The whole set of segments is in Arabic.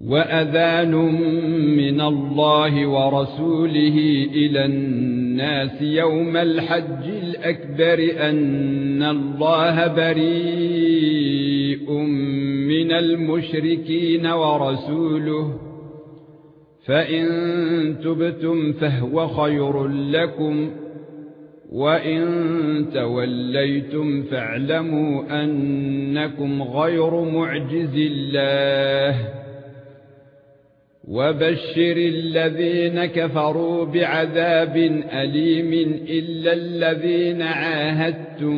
وأذان من الله ورسوله إلى الناس يوم الحج الأكبر أن الله بريء من المشركين ورسوله. فإن تبتم فهو خير لكم وإن توليتم فاعلموا أنكم غير معجز الله. وبشر الذين كفروا بعذاب أليم إلا الذين عاهدتم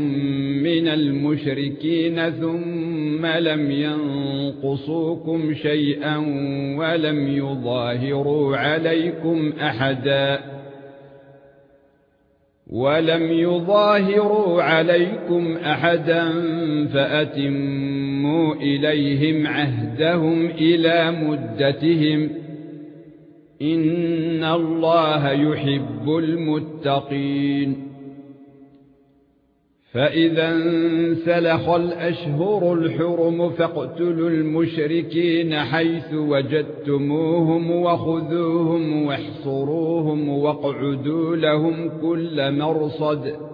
من المشركين ثم لم ينقصوكم شيئا ولم يظاهروا عليكم أحدا ولم يظاهروا عليكم أحدا فأتموا إليهم عهدهم إلى مدتهم إن الله يحب المتقين فإذا انسلخ الأشهر الحرم فاقتلوا المشركين حيث وجدتموهم وخذوهم واحصروهم واقعدوا لهم كل مرصد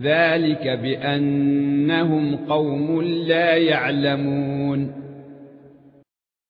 ذلك بأنهم قوم لا يعلمون